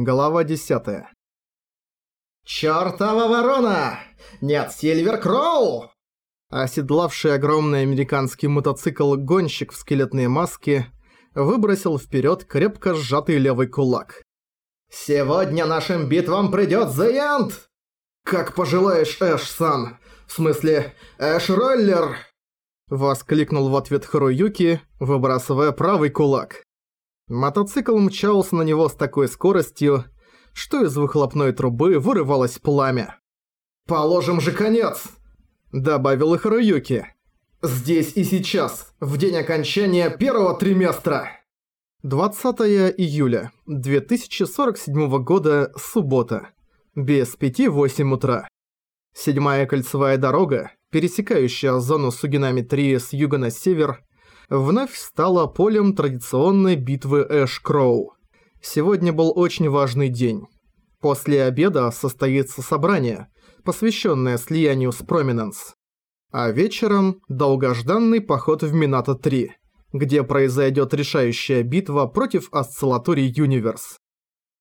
Глава 10. «Чёртова ворона! Нет, Сильвер Кроу!» Оседлавший огромный американский мотоцикл гонщик в скелетной маске выбросил вперед крепко сжатый левый кулак. «Сегодня нашим битвам придёт The «Как пожелаешь, Эш-сан! В смысле, Эш-роллер!» Воскликнул в ответ Харуюки, выбрасывая правый кулак. Мотоцикл мчался на него с такой скоростью, что из выхлопной трубы вырывалось пламя. «Положим же конец!» – добавил Харуюки. «Здесь и сейчас, в день окончания первого триместра!» 20 июля 2047 года, суббота. Без пяти восемь утра. Седьмая кольцевая дорога, пересекающая зону Сугинами-3 с юга на север, вновь стала полем традиционной битвы Эш-Кроу. Сегодня был очень важный день. После обеда состоится собрание, посвященное слиянию с Проминенс. А вечером – долгожданный поход в Минато-3, где произойдет решающая битва против Осциллаторий Юниверс.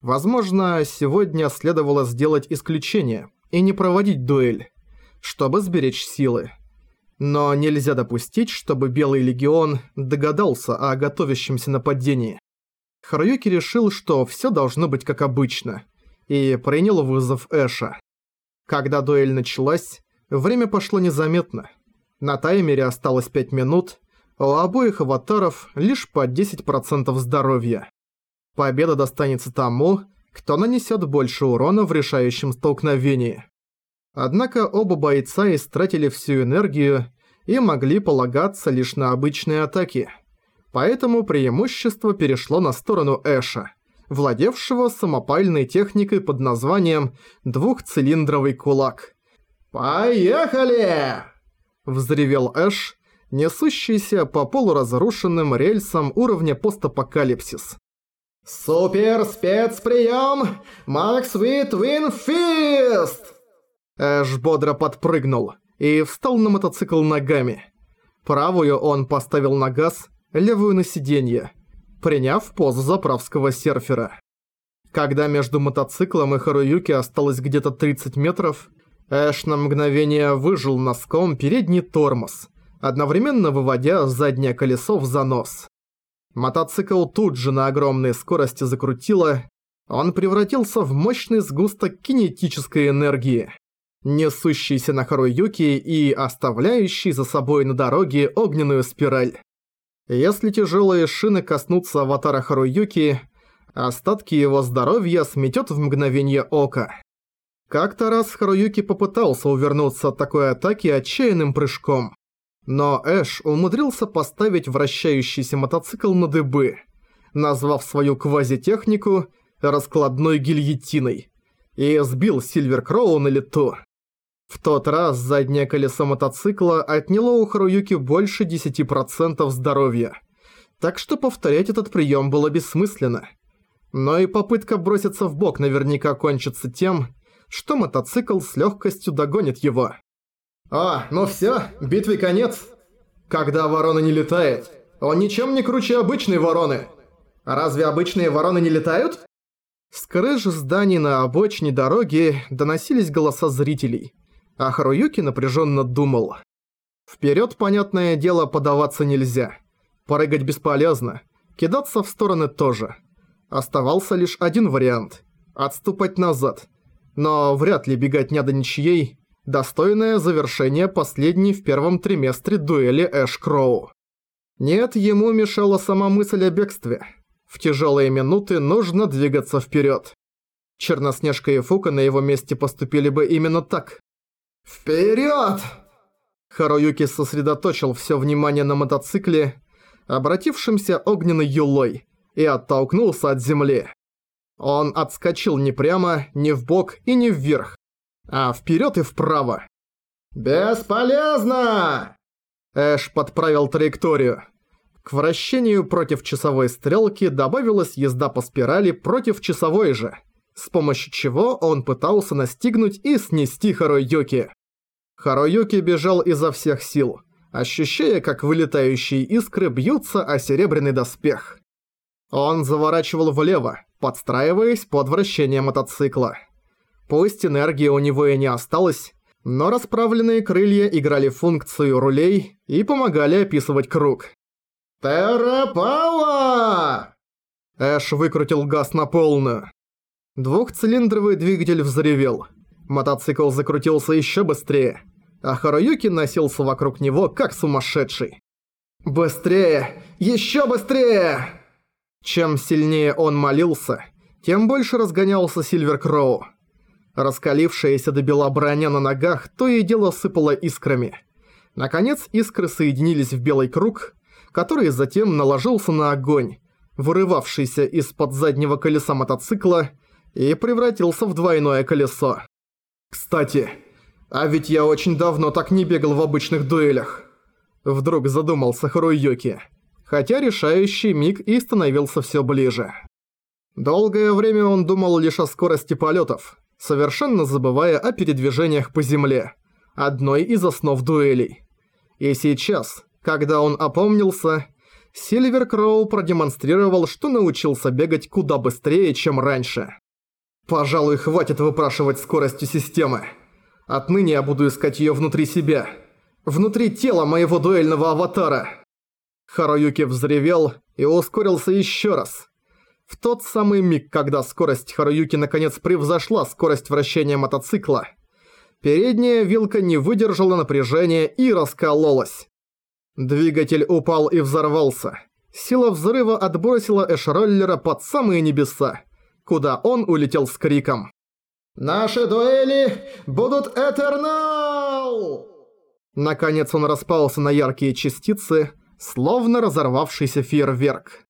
Возможно, сегодня следовало сделать исключение и не проводить дуэль, чтобы сберечь силы. Но нельзя допустить, чтобы Белый Легион догадался о готовящемся нападении. Харуюки решил, что всё должно быть как обычно, и принял вызов Эша. Когда дуэль началась, время пошло незаметно. На таймере осталось 5 минут, у обоих аватаров лишь по 10% здоровья. Победа достанется тому, кто нанесет больше урона в решающем столкновении. Однако оба бойца истратили всю энергию и могли полагаться лишь на обычные атаки. Поэтому преимущество перешло на сторону Эша, владевшего самопальной техникой под названием «двухцилиндровый кулак». «Поехали!» – взревел Эш, несущийся по полуразрушенным рельсам уровня постапокалипсис. «Супер спецприем! Макс Вит Винфист!» Эш бодро подпрыгнул и встал на мотоцикл ногами. Правую он поставил на газ, левую на сиденье, приняв позу заправского серфера. Когда между мотоциклом и Харуюки осталось где-то 30 метров, Эш на мгновение выжил носком передний тормоз, одновременно выводя заднее колесо в занос. Мотоцикл тут же на огромной скорости закрутило, он превратился в мощный сгусток кинетической энергии несущийся на Харуюки и оставляющий за собой на дороге огненную спираль. Если тяжелые шины коснутся аватара Харуюки, остатки его здоровья сметет в мгновение ока. Как-то раз Харуюки попытался увернуться от такой атаки отчаянным прыжком. Но Эш умудрился поставить вращающийся мотоцикл на дыбы, назвав свою квазитехнику раскладной гильотиной, и сбил Сильвер Кроу на лету. В тот раз заднее колесо мотоцикла отняло у Харуюки больше 10% здоровья. Так что повторять этот прием было бессмысленно. Но и попытка броситься в бок наверняка кончится тем, что мотоцикл с легкостью догонит его. «А, ну все, битве конец. Когда ворона не летает, он ничем не круче обычной вороны. Разве обычные вороны не летают?» С крыш зданий на обочине дороги доносились голоса зрителей – а Харуюки напряженно думал. Вперед, понятное дело, подаваться нельзя. Прыгать бесполезно. Кидаться в стороны тоже. Оставался лишь один вариант – отступать назад. Но вряд ли бегать не до ничьей, достойное завершение последней в первом триместре дуэли Эш Кроу. Нет, ему мешала сама мысль о бегстве. В тяжелые минуты нужно двигаться вперед. Черноснежка и Фука на его месте поступили бы именно так. «Вперед!» Харуюки сосредоточил все внимание на мотоцикле, обратившемся огненной юлой, и оттолкнулся от земли. Он отскочил не прямо, не в бок и не вверх, а вперед и вправо. «Бесполезно!» Эш подправил траекторию. К вращению против часовой стрелки добавилась езда по спирали против часовой же, с помощью чего он пытался настигнуть и снести Харуюки. Харуюки бежал изо всех сил, ощущая, как вылетающие искры бьются о серебряный доспех. Он заворачивал влево, подстраиваясь под вращение мотоцикла. Пусть энергии у него и не осталось, но расправленные крылья играли функцию рулей и помогали описывать круг. «Террапауа!» Эш выкрутил газ на полную. Двухцилиндровый двигатель взревел. Мотоцикл закрутился еще быстрее, а Харуюки носился вокруг него как сумасшедший. «Быстрее! Еще быстрее!» Чем сильнее он молился, тем больше разгонялся Сильвер Кроу. Раскалившаяся до бела броня на ногах то и дело сыпала искрами. Наконец искры соединились в белый круг, который затем наложился на огонь, вырывавшийся из-под заднего колеса мотоцикла и превратился в двойное колесо. «Кстати, а ведь я очень давно так не бегал в обычных дуэлях!» Вдруг задумался Харуюки, хотя решающий миг и становился все ближе. Долгое время он думал лишь о скорости полетов, совершенно забывая о передвижениях по земле, одной из основ дуэлей. И сейчас, когда он опомнился, Сильвер Кроу продемонстрировал, что научился бегать куда быстрее, чем раньше. «Пожалуй, хватит выпрашивать скоростью системы. Отныне я буду искать её внутри себя. Внутри тела моего дуэльного аватара». Харуюки взревел и ускорился ещё раз. В тот самый миг, когда скорость Харуюки наконец превзошла скорость вращения мотоцикла, передняя вилка не выдержала напряжения и раскололась. Двигатель упал и взорвался. Сила взрыва отбросила эшроллера под самые небеса, куда он улетел с криком. «Наши дуэли будут этернал!» Наконец он распался на яркие частицы, словно разорвавшийся фейерверк.